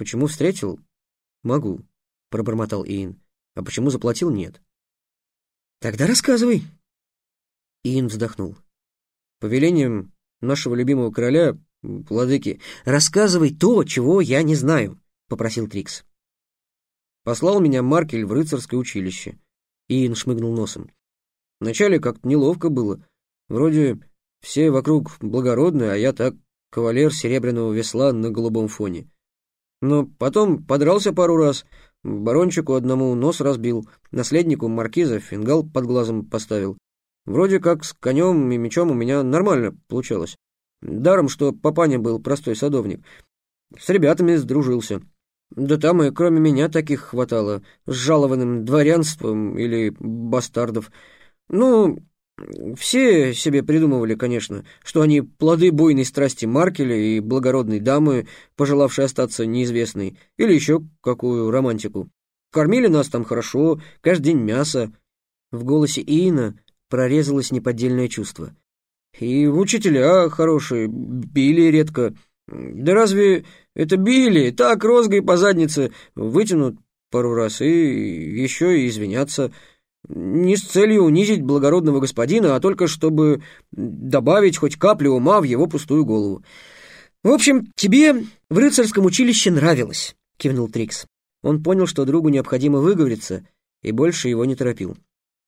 Почему встретил? Могу, пробормотал Иин. А почему заплатил? Нет. Тогда рассказывай. Иин вздохнул. По велениям нашего любимого короля, владыки, рассказывай то, чего я не знаю, попросил Трикс. Послал меня Маркель в рыцарское училище. Иин шмыгнул носом. Вначале как-то неловко было. Вроде все вокруг благородные, а я так, кавалер серебряного весла на голубом фоне. Но потом подрался пару раз, барончику одному нос разбил, наследнику маркиза фингал под глазом поставил. Вроде как с конем и мечом у меня нормально получалось. Даром, что папаня был простой садовник. С ребятами сдружился. Да там и кроме меня таких хватало, с жалованным дворянством или бастардов. Ну, все себе придумывали, конечно, что они плоды буйной страсти Маркеля и благородной дамы, пожелавшей остаться неизвестной, или еще какую романтику. Кормили нас там хорошо, каждый день мясо. В голосе Иина прорезалось неподдельное чувство. И учителя хорошие, били редко. Да разве это били? Так розгой по заднице вытянут пару раз и еще и извиняться — не с целью унизить благородного господина, а только чтобы добавить хоть каплю ума в его пустую голову. «В общем, тебе в рыцарском училище нравилось», — кивнул Трикс. Он понял, что другу необходимо выговориться, и больше его не торопил.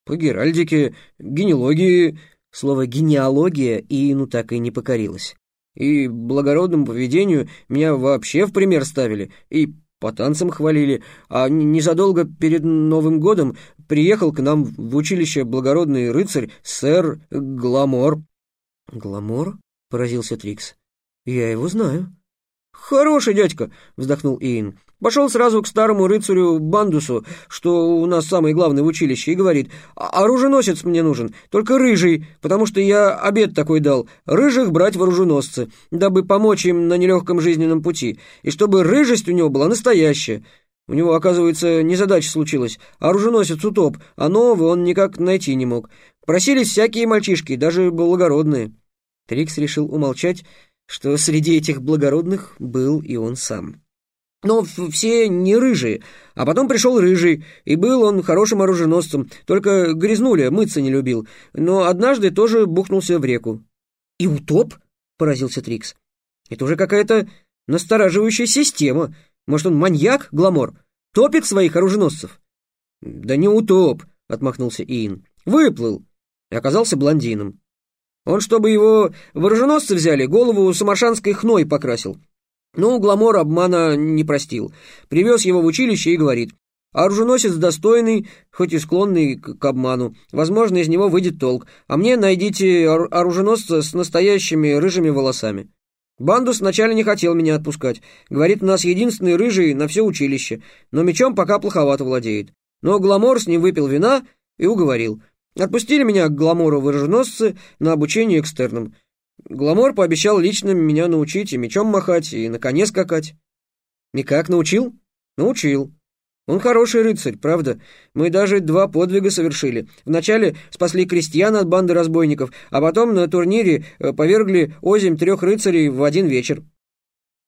«По геральдике, генеалогии...» Слово «генеалогия» Иину так и не покорилось. «И благородному поведению меня вообще в пример ставили, и по танцам хвалили, а незадолго перед Новым годом приехал к нам в училище благородный рыцарь сэр Гламор». «Гламор?» — поразился Трикс. «Я его знаю». «Хороший дядька», — вздохнул Иин. Пошел сразу к старому рыцарю Бандусу, что у нас самый главный в училище, и говорит, «А, «Оруженосец мне нужен, только рыжий, потому что я обед такой дал, рыжих брать в оруженосцы, дабы помочь им на нелегком жизненном пути, и чтобы рыжесть у него была настоящая». У него, оказывается, незадача случилась. Оруженосец утоп, а нового он никак найти не мог. Просились всякие мальчишки, даже благородные. Трикс решил умолчать, что среди этих благородных был и он сам. Но все не рыжие. А потом пришел рыжий, и был он хорошим оруженосцем, только грязнули, мыться не любил. Но однажды тоже бухнулся в реку. «И утоп?» — поразился Трикс. «Это уже какая-то настораживающая система. Может, он маньяк, Гламор? Топит своих оруженосцев?» «Да не утоп», — отмахнулся Иин. «Выплыл» и оказался блондином. Он, чтобы его в оруженосцы взяли, голову самаршанской хной покрасил. Ну, Гламор обмана не простил. Привез его в училище и говорит, оруженосец достойный, хоть и склонный к обману. Возможно, из него выйдет толк. А мне найдите оруженосца с настоящими рыжими волосами. Бандус вначале не хотел меня отпускать. Говорит, у нас единственный рыжий на все училище, но мечом пока плоховато владеет. Но Гламор с ним выпил вина и уговорил. Отпустили меня к Гламору в оруженосцы на обучение экстерном. Гламор пообещал лично меня научить и мечом махать, и на коне скакать. И как, научил? Научил. Он хороший рыцарь, правда. Мы даже два подвига совершили. Вначале спасли крестьян от банды разбойников, а потом на турнире э, повергли озимь трех рыцарей в один вечер.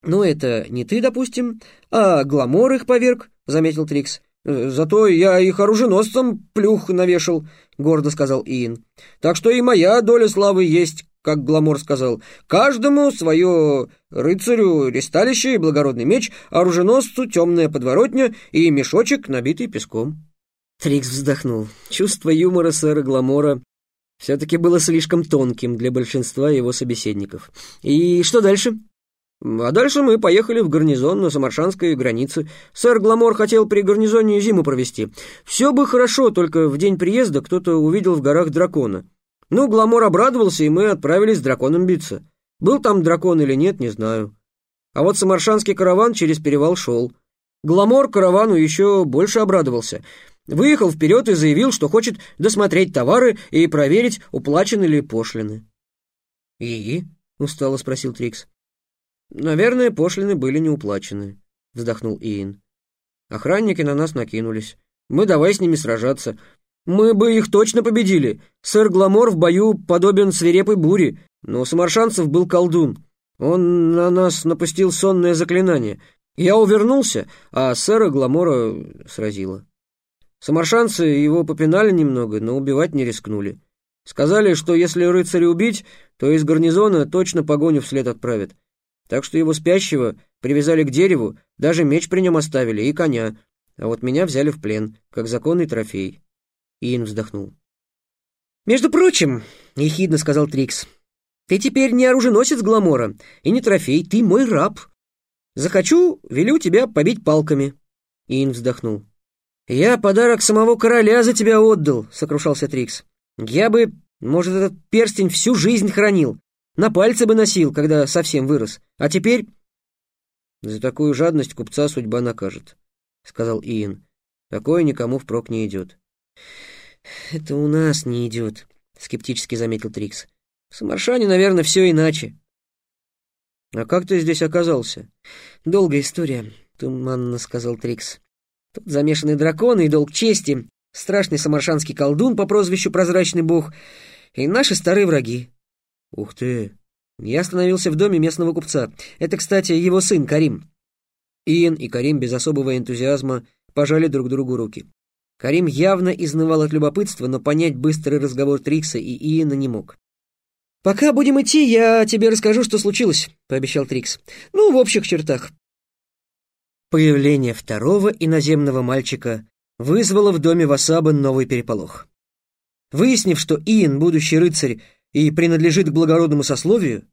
«Ну, это не ты, допустим, а Гламор их поверг», — заметил Трикс. «Э, «Зато я их оруженосцам плюх навешал», — гордо сказал Иин. «Так что и моя доля славы есть, как Гламор сказал, каждому свое рыцарю ресталище и благородный меч, оруженосцу темная подворотня и мешочек, набитый песком. Трикс вздохнул. Чувство юмора сэра Гламора все-таки было слишком тонким для большинства его собеседников. «И что дальше?» А дальше мы поехали в гарнизон на самаршанской границе. Сэр Гламор хотел при гарнизоне зиму провести. Все бы хорошо, только в день приезда кто-то увидел в горах дракона. Ну, Гламор обрадовался, и мы отправились с драконом биться. Был там дракон или нет, не знаю. А вот самаршанский караван через перевал шел. Гламор каравану еще больше обрадовался. Выехал вперед и заявил, что хочет досмотреть товары и проверить, уплачены ли пошлины. «И?» — устало спросил Трикс. «Наверное, пошлины были не уплачены», — вздохнул Иин. «Охранники на нас накинулись. Мы давай с ними сражаться. Мы бы их точно победили. Сэр Гламор в бою подобен свирепой буре, но у самаршанцев был колдун. Он на нас напустил сонное заклинание. Я увернулся, а сэра Гламора сразило. Самаршанцы его попинали немного, но убивать не рискнули. Сказали, что если рыцаря убить, то из гарнизона точно погоню вслед отправят. Так что его спящего привязали к дереву, даже меч при нем оставили и коня, а вот меня взяли в плен, как законный трофей. Иэн вздохнул. «Между прочим, — ехидно сказал Трикс, — ты теперь не оруженосец Гламора и не трофей, ты мой раб. Захочу, велю тебя побить палками. Иэн вздохнул. «Я подарок самого короля за тебя отдал», — сокрушался Трикс. «Я бы, может, этот перстень всю жизнь хранил, на пальце бы носил, когда совсем вырос. А теперь...» «За такую жадность купца судьба накажет», — сказал Иэн. «Такое никому впрок не идет». «Это у нас не идет», — скептически заметил Трикс. «В Самаршане, наверное, все иначе». «А как ты здесь оказался?» «Долгая история», — туманно сказал Трикс. Тут замешаны драконы и долг чести, страшный самаршанский колдун по прозвищу Прозрачный Бог и наши старые враги. Ух ты! Я остановился в доме местного купца. Это, кстати, его сын Карим. Иен и Карим без особого энтузиазма пожали друг другу руки. Карим явно изнывал от любопытства, но понять быстрый разговор Трикса и Иена не мог. «Пока будем идти, я тебе расскажу, что случилось», — пообещал Трикс. «Ну, в общих чертах. Появление второго иноземного мальчика вызвало в доме Васаба новый переполох. Выяснив, что Иен, будущий рыцарь, и принадлежит к благородному сословию,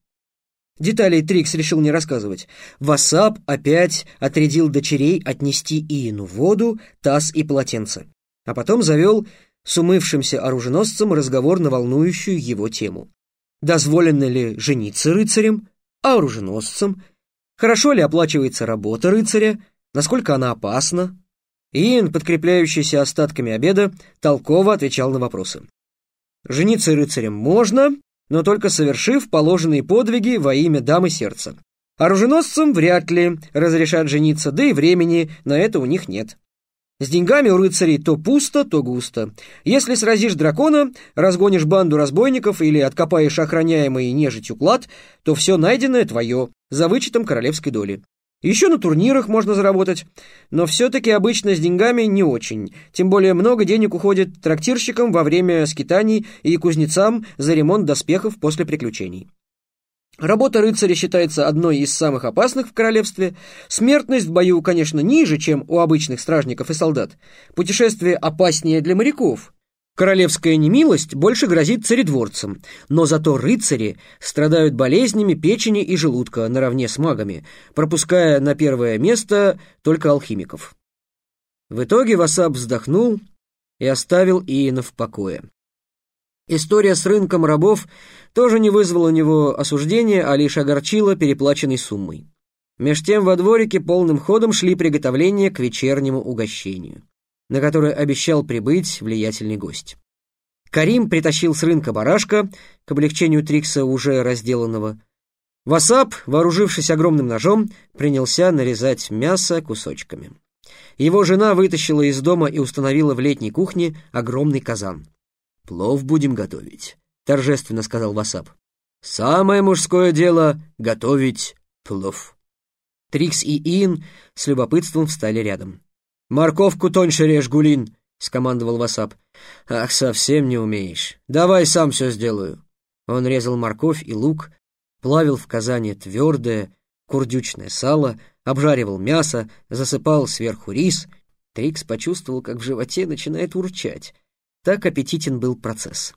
деталей Трикс решил не рассказывать, Васаб опять отрядил дочерей отнести Иену воду, таз и полотенце, а потом завел с умывшимся оруженосцем разговор на волнующую его тему. Дозволено ли жениться рыцарем, а оруженосцем, Хорошо ли оплачивается работа рыцаря? Насколько она опасна? Иэн, подкрепляющийся остатками обеда, толково отвечал на вопросы. Жениться рыцарем можно, но только совершив положенные подвиги во имя дамы сердца. Оруженосцам вряд ли разрешат жениться, да и времени на это у них нет. С деньгами у рыцарей то пусто, то густо. Если сразишь дракона, разгонишь банду разбойников или откопаешь охраняемый нежитью клад, то все найденное твое, за вычетом королевской доли. Еще на турнирах можно заработать, но все-таки обычно с деньгами не очень. Тем более много денег уходит трактирщикам во время скитаний и кузнецам за ремонт доспехов после приключений. Работа рыцаря считается одной из самых опасных в королевстве. Смертность в бою, конечно, ниже, чем у обычных стражников и солдат. Путешествие опаснее для моряков. Королевская немилость больше грозит царедворцам, но зато рыцари страдают болезнями печени и желудка наравне с магами, пропуская на первое место только алхимиков. В итоге Васаб вздохнул и оставил Иена в покое. История с рынком рабов тоже не вызвала у него осуждения, а лишь огорчила переплаченной суммой. Меж тем во дворике полным ходом шли приготовления к вечернему угощению, на которое обещал прибыть влиятельный гость. Карим притащил с рынка барашка, к облегчению Трикса уже разделанного. Васап, вооружившись огромным ножом, принялся нарезать мясо кусочками. Его жена вытащила из дома и установила в летней кухне огромный казан. «Плов будем готовить», — торжественно сказал Васап. «Самое мужское дело — готовить плов». Трикс и Ин с любопытством встали рядом. «Морковку тоньше режь, Гулин», — скомандовал Васап. «Ах, совсем не умеешь. Давай сам все сделаю». Он резал морковь и лук, плавил в казане твердое, курдючное сало, обжаривал мясо, засыпал сверху рис. Трикс почувствовал, как в животе начинает урчать. Так аппетитен был процесс.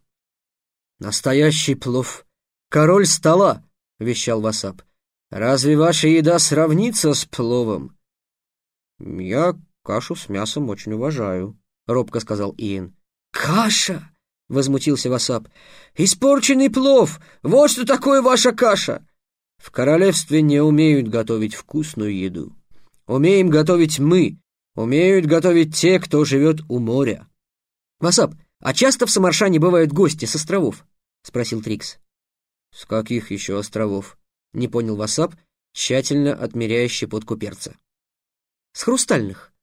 «Настоящий плов! Король стола!» — вещал Васап. «Разве ваша еда сравнится с пловом?» «Я кашу с мясом очень уважаю», — робко сказал Иэн. «Каша!» — возмутился Васап. «Испорченный плов! Вот что такое ваша каша!» «В королевстве не умеют готовить вкусную еду. Умеем готовить мы, умеют готовить те, кто живет у моря. «Васап, а часто в Самаршане бывают гости с островов?» — спросил Трикс. «С каких еще островов?» — не понял Васап, тщательно отмеряя щепотку перца. «С хрустальных».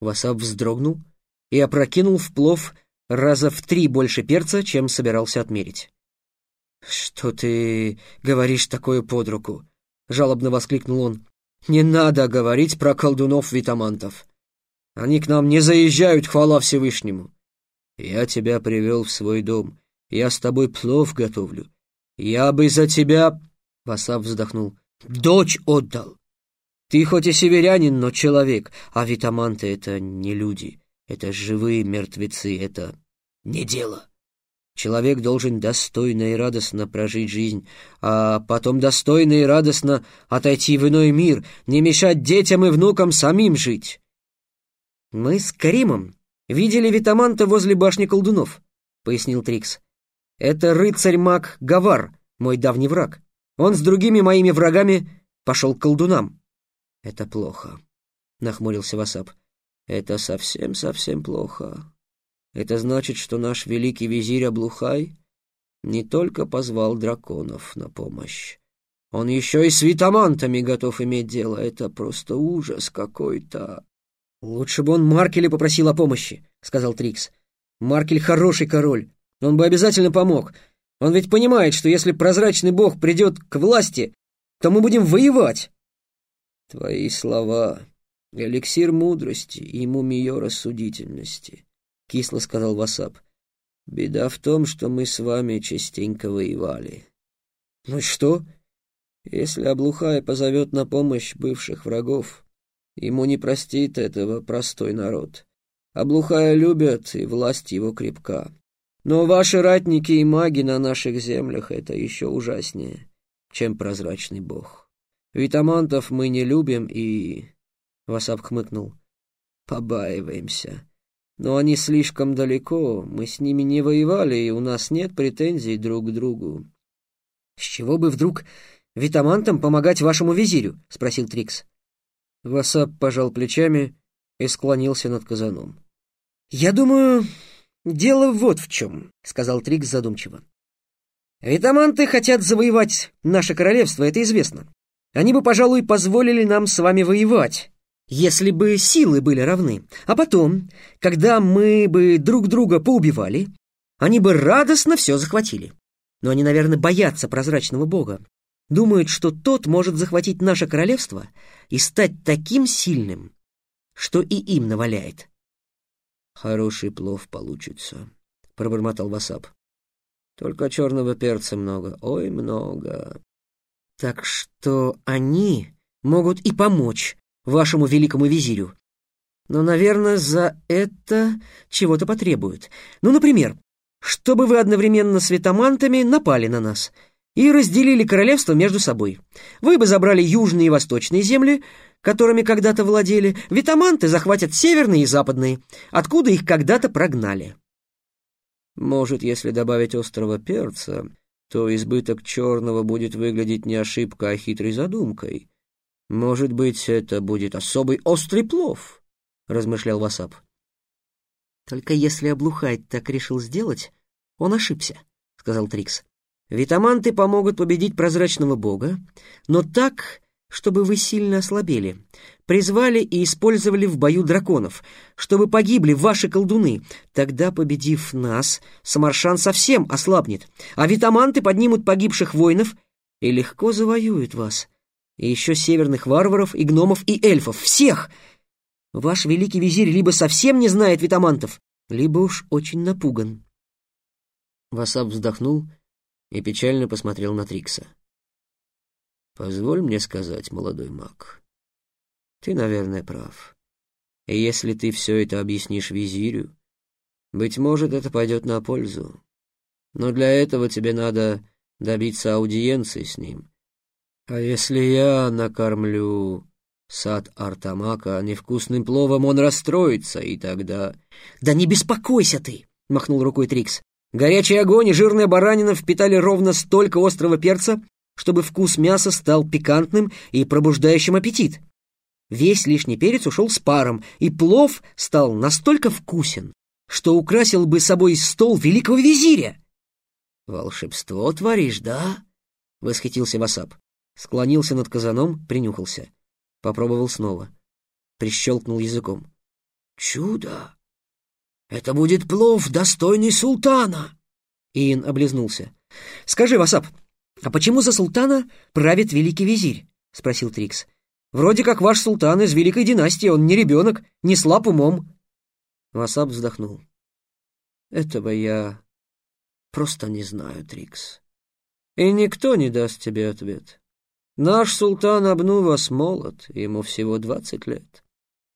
Васап вздрогнул и опрокинул в плов раза в три больше перца, чем собирался отмерить. «Что ты говоришь такое под руку?» — жалобно воскликнул он. Не надо говорить про колдунов-витамантов. Они к нам не заезжают, хвала Всевышнему. Я тебя привел в свой дом. Я с тобой плов готовлю. Я бы за тебя...» Васап вздохнул. «Дочь отдал. Ты хоть и северянин, но человек, а витаманты — это не люди. Это живые мертвецы, это не дело. Человек должен достойно и радостно прожить жизнь, а потом достойно и радостно отойти в иной мир, не мешать детям и внукам самим жить. «Мы с Каримом видели Витаманта возле башни колдунов», — пояснил Трикс. «Это рыцарь-маг Гавар, мой давний враг. Он с другими моими врагами пошел к колдунам». «Это плохо», — нахмурился Васап. «Это совсем-совсем плохо». Это значит, что наш великий визирь Аблухай не только позвал драконов на помощь. Он еще и с витамантами готов иметь дело. Это просто ужас какой-то. «Лучше бы он Маркеля попросил о помощи», — сказал Трикс. «Маркель хороший король. Он бы обязательно помог. Он ведь понимает, что если прозрачный бог придет к власти, то мы будем воевать». «Твои слова — эликсир мудрости и мумиё рассудительности», — кисло сказал Васап. «Беда в том, что мы с вами частенько воевали». «Ну что?» «Если Облухай позовет на помощь бывших врагов, ему не простит этого простой народ. Облухая любят, и власть его крепка. Но ваши ратники и маги на наших землях — это еще ужаснее, чем прозрачный бог. Витамантов мы не любим и...» Васап хмыкнул. «Побаиваемся». Но они слишком далеко, мы с ними не воевали, и у нас нет претензий друг к другу. — С чего бы вдруг витамантам помогать вашему визирю? — спросил Трикс. Васап пожал плечами и склонился над казаном. — Я думаю, дело вот в чем, — сказал Трикс задумчиво. — Витаманты хотят завоевать наше королевство, это известно. Они бы, пожалуй, позволили нам с вами воевать если бы силы были равны. А потом, когда мы бы друг друга поубивали, они бы радостно все захватили. Но они, наверное, боятся прозрачного бога. Думают, что тот может захватить наше королевство и стать таким сильным, что и им наваляет. «Хороший плов получится», — пробормотал Васап. «Только черного перца много, ой, много». «Так что они могут и помочь вашему великому визирю. Но, наверное, за это чего-то потребуют. Ну, например, чтобы вы одновременно с витамантами напали на нас и разделили королевство между собой. Вы бы забрали южные и восточные земли, которыми когда-то владели, витаманты захватят северные и западные, откуда их когда-то прогнали. Может, если добавить острого перца, то избыток черного будет выглядеть не ошибкой, а хитрой задумкой. «Может быть, это будет особый острый плов», — размышлял Васап. «Только если Облухать так решил сделать, он ошибся», — сказал Трикс. «Витаманты помогут победить прозрачного бога, но так, чтобы вы сильно ослабели. Призвали и использовали в бою драконов, чтобы погибли ваши колдуны. Тогда, победив нас, Самаршан совсем ослабнет, а витаманты поднимут погибших воинов и легко завоюют вас». И еще северных варваров, и гномов, и эльфов. Всех! Ваш великий визирь либо совсем не знает витамантов, либо уж очень напуган. Васап вздохнул и печально посмотрел на Трикса. «Позволь мне сказать, молодой маг, ты, наверное, прав. И если ты все это объяснишь визирю, быть может, это пойдет на пользу. Но для этого тебе надо добиться аудиенции с ним» А если я накормлю сад Артамака невкусным пловом, он расстроится, и тогда... «Да не беспокойся ты!» — махнул рукой Трикс. «Горячий огонь и жирная баранина впитали ровно столько острого перца, чтобы вкус мяса стал пикантным и пробуждающим аппетит. Весь лишний перец ушел с паром, и плов стал настолько вкусен, что украсил бы собой стол великого визиря. «Волшебство творишь, да?» — восхитился Васап. Склонился над казаном, принюхался. Попробовал снова. Прищелкнул языком. «Чудо! Это будет плов, достойный султана!» Иин облизнулся. «Скажи, Васап, а почему за султана правит великий визирь?» — спросил Трикс. Вроде как ваш султан из великой династии, он не ребенок, не слаб умом. Васап вздохнул. Этого я просто не знаю, Трикс. И никто не даст тебе ответ. Наш султан Абну вас молод, ему всего двадцать лет.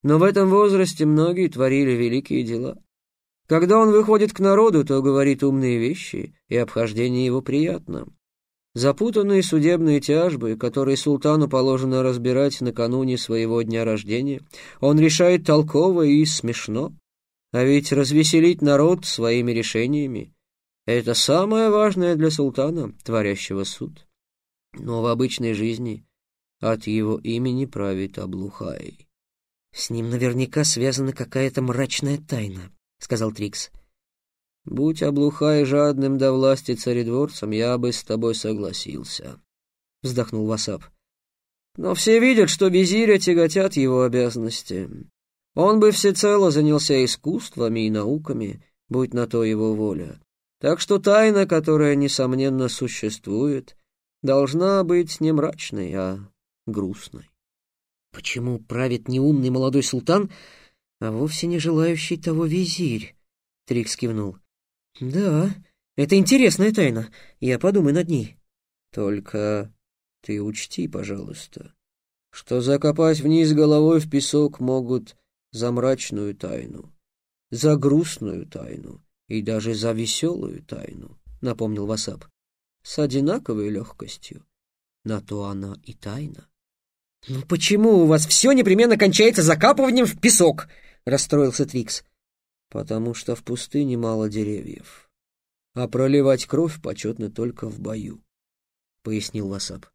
Но в этом возрасте многие творили великие дела. Когда он выходит к народу, то говорит умные вещи, и обхождение его приятно. Запутанные судебные тяжбы, которые султану положено разбирать накануне своего дня рождения, он решает толково и смешно. А ведь развеселить народ своими решениями — это самое важное для султана, творящего суд. Но в обычной жизни от его имени правит Аблухай. «С ним наверняка связана какая-то мрачная тайна», — сказал Трикс. Будь облухай жадным до власти царедворцем, я бы с тобой согласился, — вздохнул Васап. Но все видят, что визиря тяготят его обязанности. Он бы всецело занялся искусствами и науками, будь на то его воля. Так что тайна, которая, несомненно, существует, должна быть не мрачной, а грустной. Почему правит не умный молодой султан, а вовсе не желающий того визирь? Трикс кивнул. «Да, это интересная тайна. Я подумаю над ней». «Только ты учти, пожалуйста, что закопать вниз головой в песок могут за мрачную тайну, за грустную тайну и даже за веселую тайну», — напомнил Васап. «С одинаковой легкостью. На то она и тайна». «Ну почему у вас все непременно кончается закапыванием в песок?» — расстроился Твикс потому что в пустыне мало деревьев, а проливать кровь почетно только в бою, — пояснил Васап.